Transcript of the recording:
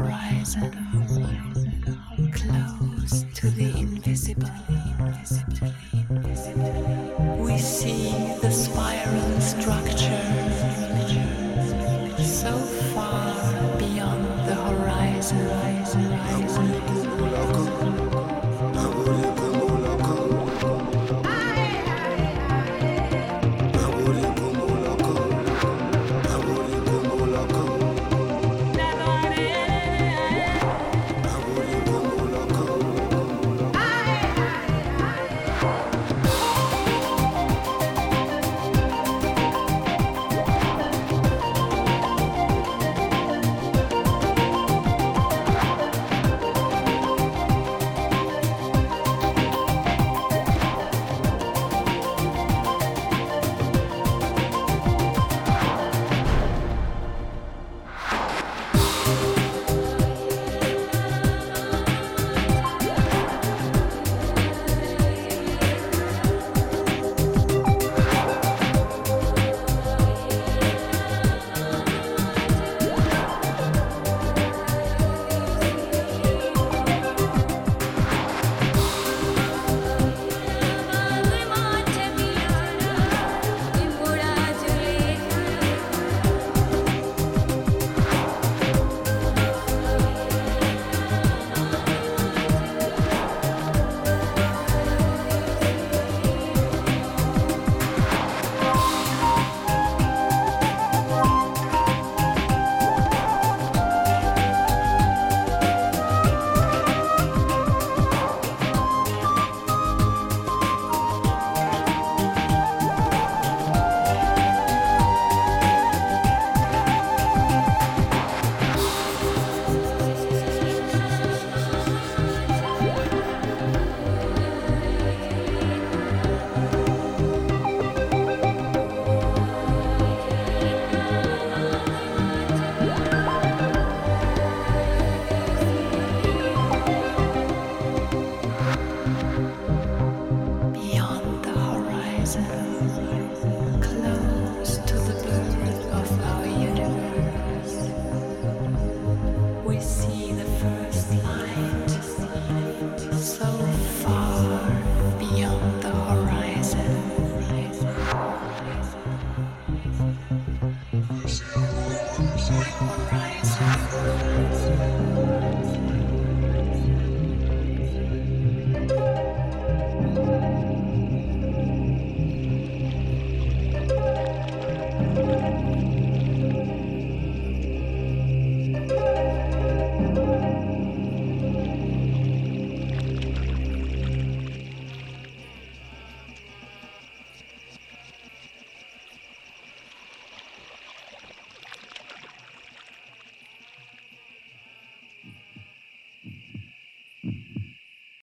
horizon, close to the invisible. We see the spiral structure so far beyond the horizon.